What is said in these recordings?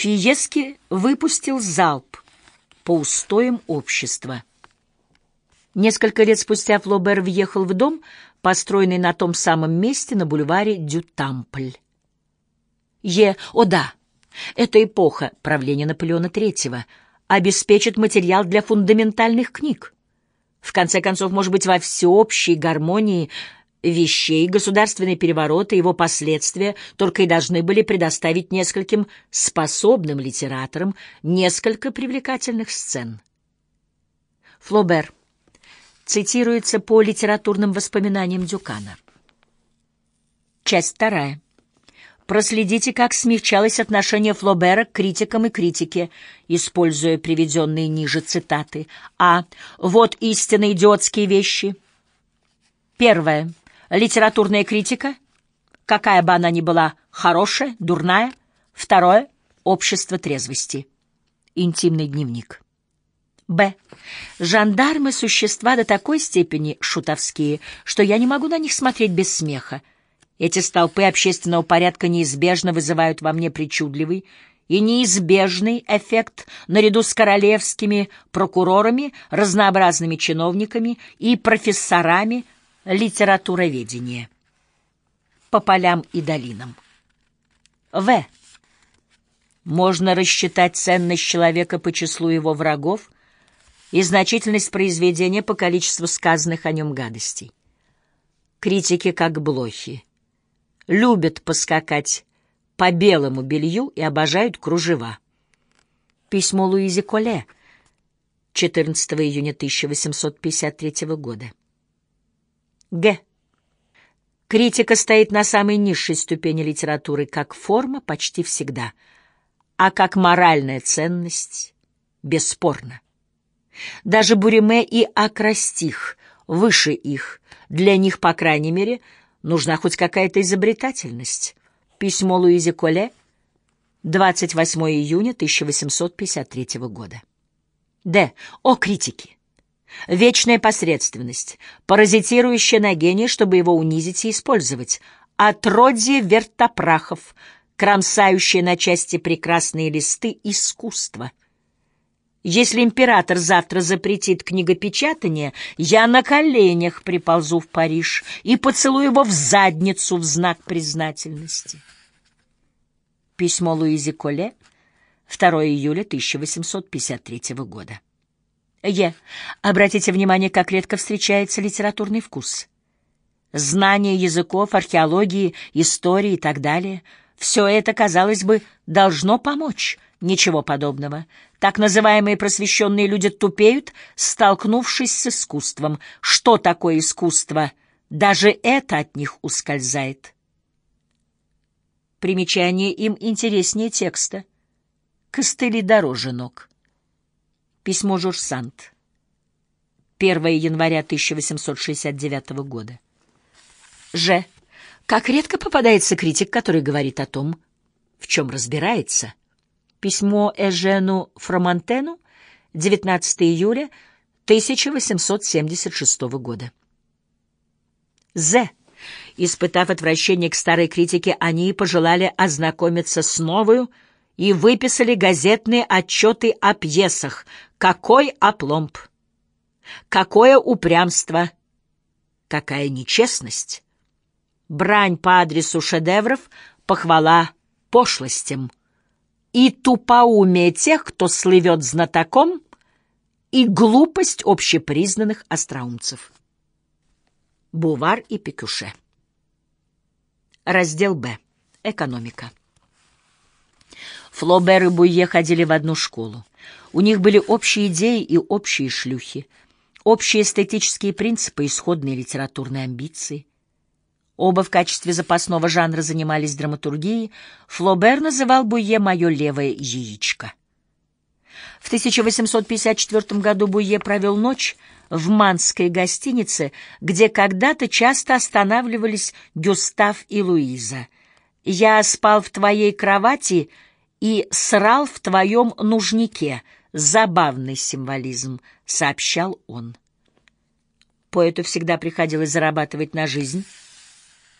Фиески выпустил залп по устоям общества. Несколько лет спустя Флобер въехал в дом, построенный на том самом месте на бульваре Дю-Тампль. Е. О да, эта эпоха правления Наполеона III обеспечит материал для фундаментальных книг. В конце концов, может быть, во всеобщей гармонии вещей государственный переворот и его последствия только и должны были предоставить нескольким способным литераторам несколько привлекательных сцен. Флобер цитируется по литературным воспоминаниям Дюкана. Часть вторая. Проследите, как смягчалось отношение Флобера к критикам и критике, используя приведенные ниже цитаты. А. Вот истинно идиотские вещи. Первое. Литературная критика, какая бы она ни была, хорошая, дурная. Второе. Общество трезвости. Интимный дневник. Б. Жандармы — существа до такой степени шутовские, что я не могу на них смотреть без смеха. Эти столпы общественного порядка неизбежно вызывают во мне причудливый и неизбежный эффект наряду с королевскими прокурорами, разнообразными чиновниками и профессорами литературоведения. По полям и долинам. В. Можно рассчитать ценность человека по числу его врагов и значительность произведения по количеству сказанных о нем гадостей. Критики как блохи любят поскакать по белому белью и обожают кружева. Письмо Луизе Коле, 14 июня 1853 года. Г. Критика стоит на самой низшей ступени литературы как форма почти всегда, а как моральная ценность бесспорно. Даже Буриме и Акрастих выше их, для них, по крайней мере, — Нужна хоть какая-то изобретательность. Письмо Луизе Коле, 28 июня 1853 года. Д. О критике. Вечная посредственность, паразитирующая на гении, чтобы его унизить и использовать. Отродье вертопрахов, кромсающее на части прекрасные листы искусства — если император завтра запретит книгопечатание, я на коленях приползу в Париж и поцелую его в задницу в знак признательности. Письмо Луизе Коле, 2 июля 1853 года. Е. Обратите внимание, как редко встречается литературный вкус. Знание языков, археологии, истории и так далее — все это, казалось бы, должно помочь. Ничего подобного. Так называемые просвещенные люди тупеют, столкнувшись с искусством. Что такое искусство? Даже это от них ускользает. Примечание им интереснее текста. Костыли дороже ног. Письмо Журсант. 1 января 1869 года. Ж. Как редко попадается критик, который говорит о том, в чем разбирается. Письмо Эжену Фромантену, 19 июля 1876 года. З. Испытав отвращение к старой критике, они пожелали ознакомиться с новую и выписали газетные отчеты о пьесах. Какой опломб! Какое упрямство! Какая нечестность! Брань по адресу шедевров, похвала пошлостям и тупоумие тех, кто слывет знатоком, и глупость общепризнанных остроумцев. Бувар и Пикюше. Раздел Б. Экономика. Флобер и Буе ходили в одну школу. У них были общие идеи и общие шлюхи, общие эстетические принципы, исходные литературные амбиции. Оба в качестве запасного жанра занимались драматургией. Флобер называл Буе «моё левое яичко». В 1854 году Буе провел ночь в Манской гостинице, где когда-то часто останавливались Гюстав и Луиза. «Я спал в твоей кровати и срал в твоем нужнике. Забавный символизм», — сообщал он. Поэту всегда приходилось зарабатывать на жизнь —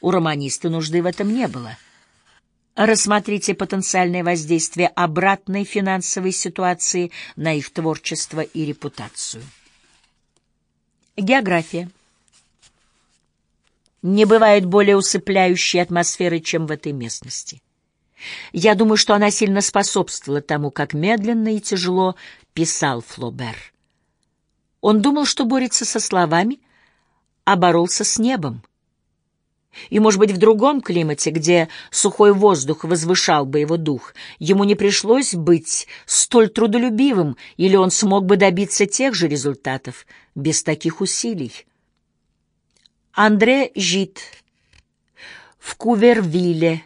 у романиста нужды в этом не было. Рассмотрите потенциальное воздействие обратной финансовой ситуации на их творчество и репутацию. География. Не бывает более усыпляющей атмосферы, чем в этой местности. Я думаю, что она сильно способствовала тому, как медленно и тяжело писал Флобер. Он думал, что борется со словами, а боролся с небом. И, может быть, в другом климате, где сухой воздух возвышал бы его дух, ему не пришлось быть столь трудолюбивым, или он смог бы добиться тех же результатов без таких усилий. Андре Жит в Кувервилле,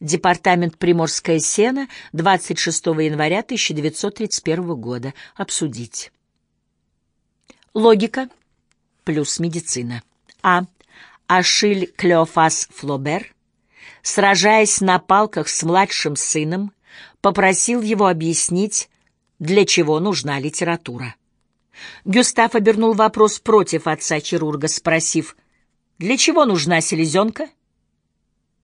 Департамент Приморская сена, 26 января 1931 года. Обсудить. Логика плюс медицина. А. Ашиль Клеофас Флобер, сражаясь на палках с младшим сыном, попросил его объяснить, для чего нужна литература. Гюстав обернул вопрос против отца-хирурга, спросив, «Для чего нужна селезенка?»